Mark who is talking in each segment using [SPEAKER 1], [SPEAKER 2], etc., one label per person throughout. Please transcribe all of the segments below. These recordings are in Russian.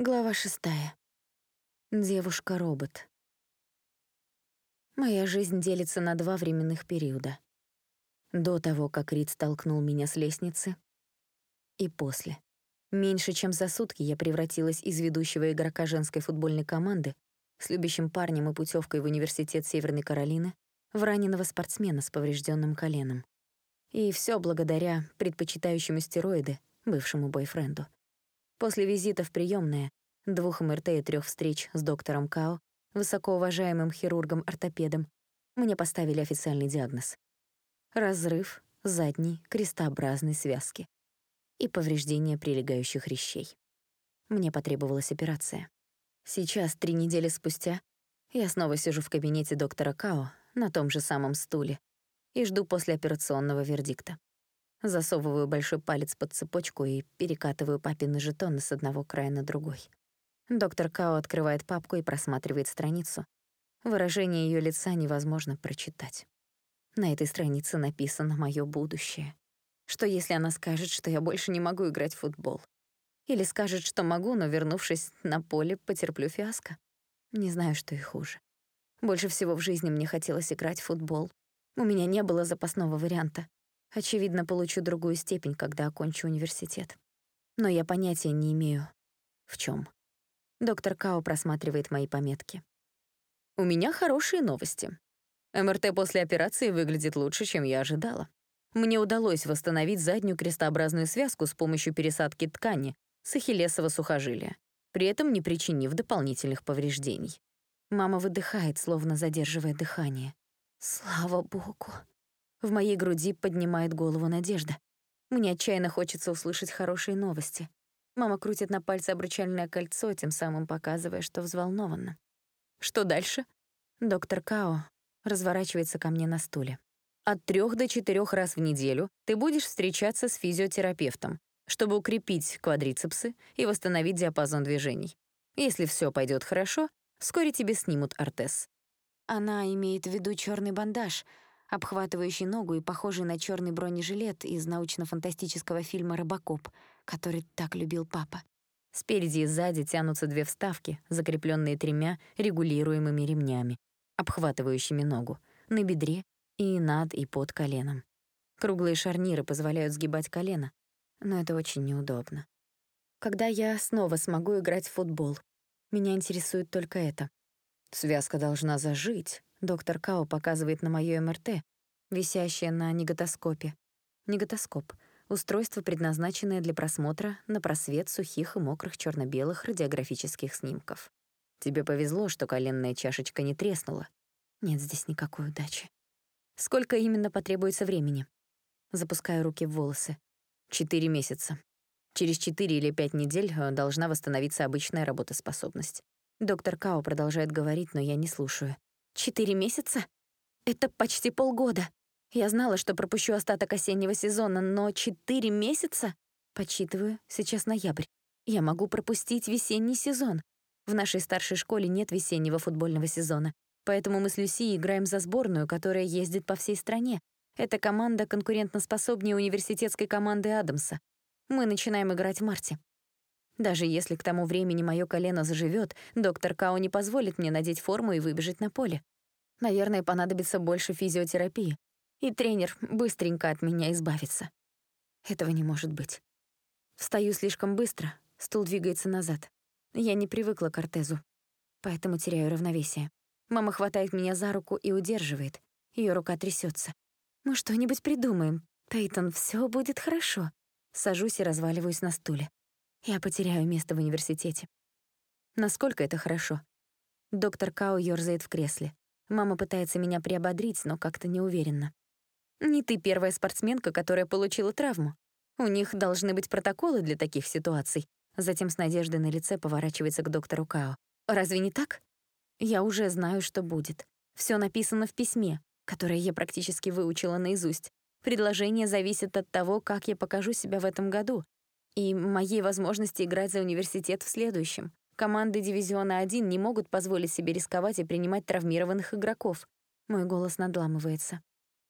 [SPEAKER 1] Глава шестая. Девушка-робот. Моя жизнь делится на два временных периода. До того, как Рид столкнул меня с лестницы, и после. Меньше чем за сутки я превратилась из ведущего игрока женской футбольной команды с любящим парнем и путевкой в университет Северной Каролины в раненого спортсмена с поврежденным коленом. И все благодаря предпочитающему стероиды бывшему бойфренду. После визита в приемное, двух МРТ и трех встреч с доктором Као, высокоуважаемым хирургом-ортопедом, мне поставили официальный диагноз. Разрыв задней крестообразной связки и повреждение прилегающих хрящей. Мне потребовалась операция. Сейчас, три недели спустя, я снова сижу в кабинете доктора Као на том же самом стуле и жду послеоперационного вердикта. Засовываю большой палец под цепочку и перекатываю папины жетоны с одного края на другой. Доктор Као открывает папку и просматривает страницу. Выражение ее лица невозможно прочитать. На этой странице написано моё будущее. Что если она скажет, что я больше не могу играть в футбол? Или скажет, что могу, но, вернувшись на поле, потерплю фиаско? Не знаю, что и хуже. Больше всего в жизни мне хотелось играть в футбол. У меня не было запасного варианта. Очевидно, получу другую степень, когда окончу университет. Но я понятия не имею, в чем. Доктор Као просматривает мои пометки. У меня хорошие новости. МРТ после операции выглядит лучше, чем я ожидала. Мне удалось восстановить заднюю крестообразную связку с помощью пересадки ткани с ахиллесово сухожилия, при этом не причинив дополнительных повреждений. Мама выдыхает, словно задерживая дыхание. Слава богу. В моей груди поднимает голову надежда. Мне отчаянно хочется услышать хорошие новости. Мама крутит на пальце обручальное кольцо, тем самым показывая, что взволнована. Что дальше? Доктор Као разворачивается ко мне на стуле. От трех до четырех раз в неделю ты будешь встречаться с физиотерапевтом, чтобы укрепить квадрицепсы и восстановить диапазон движений. Если все пойдет хорошо, вскоре тебе снимут ортез. Она имеет в виду черный бандаж — обхватывающий ногу и похожий на черный бронежилет из научно-фантастического фильма «Робокоп», который так любил папа. Спереди и сзади тянутся две вставки, закрепленные тремя регулируемыми ремнями, обхватывающими ногу, на бедре и над и под коленом. Круглые шарниры позволяют сгибать колено, но это очень неудобно. Когда я снова смогу играть в футбол, меня интересует только это. Связка должна зажить, Доктор Као показывает на моё МРТ, висящее на неготоскопе. Неготоскоп — устройство, предназначенное для просмотра на просвет сухих и мокрых чёрно белых радиографических снимков. Тебе повезло, что коленная чашечка не треснула. Нет здесь никакой удачи. Сколько именно потребуется времени? Запускаю руки в волосы. Четыре месяца. Через четыре или пять недель э, должна восстановиться обычная работоспособность. Доктор Као продолжает говорить, но я не слушаю. Четыре месяца? Это почти полгода. Я знала, что пропущу остаток осеннего сезона, но четыре месяца? Подсчитываю, сейчас ноябрь. Я могу пропустить весенний сезон. В нашей старшей школе нет весеннего футбольного сезона, поэтому мы с Люси играем за сборную, которая ездит по всей стране. Эта команда конкурентоспособнее университетской команды Адамса. Мы начинаем играть в марте. Даже если к тому времени моё колено заживёт, доктор Као не позволит мне надеть форму и выбежать на поле. Наверное, понадобится больше физиотерапии, и тренер быстренько от меня избавится. Этого не может быть. Встаю слишком быстро, стул двигается назад. Я не привыкла к ортезу, поэтому теряю равновесие. Мама хватает меня за руку и удерживает. Её рука трясётся. «Мы что-нибудь придумаем. Тейтон, всё будет хорошо». Сажусь и разваливаюсь на стуле. Я потеряю место в университете. Насколько это хорошо? Доктор Као ёрзает в кресле. Мама пытается меня приободрить, но как-то неуверенно. Не ты первая спортсменка, которая получила травму. У них должны быть протоколы для таких ситуаций. Затем с надеждой на лице поворачивается к доктору Као. Разве не так? Я уже знаю, что будет. Всё написано в письме, которое я практически выучила наизусть. Предложение зависит от того, как я покажу себя в этом году, и моей возможности играть за университет в следующем. Команды Дивизиона 1 не могут позволить себе рисковать и принимать травмированных игроков. Мой голос надламывается.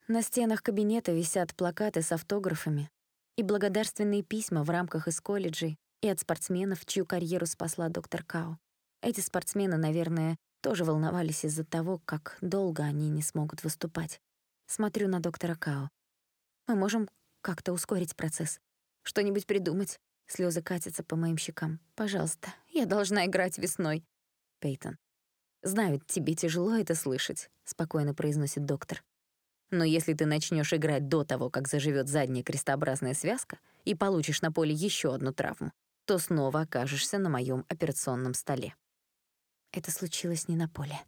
[SPEAKER 1] На стенах кабинета висят плакаты с автографами и благодарственные письма в рамках из колледжей, и от спортсменов, чью карьеру спасла доктор Као. Эти спортсмены, наверное, тоже волновались из-за того, как долго они не смогут выступать. Смотрю на доктора Као. Мы можем как-то ускорить процесс. Что-нибудь придумать. Слезы катятся по моим щекам. Пожалуйста, я должна играть весной. Пейтон. Знаю, тебе тяжело это слышать, спокойно произносит доктор. Но если ты начнешь играть до того, как заживет задняя крестообразная связка, и получишь на поле еще одну травму, то снова окажешься на моем операционном столе. Это случилось не на поле.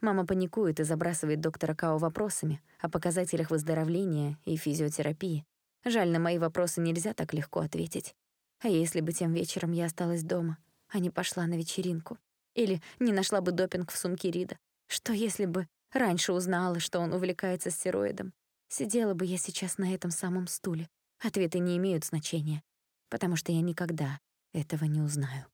[SPEAKER 1] Мама паникует и забрасывает доктора Као вопросами о показателях выздоровления и физиотерапии. Жаль, на мои вопросы нельзя так легко ответить. А если бы тем вечером я осталась дома, а не пошла на вечеринку? Или не нашла бы допинг в сумке Рида? Что если бы раньше узнала, что он увлекается стероидом? Сидела бы я сейчас на этом самом стуле. Ответы не имеют значения, потому что я никогда этого не узнаю.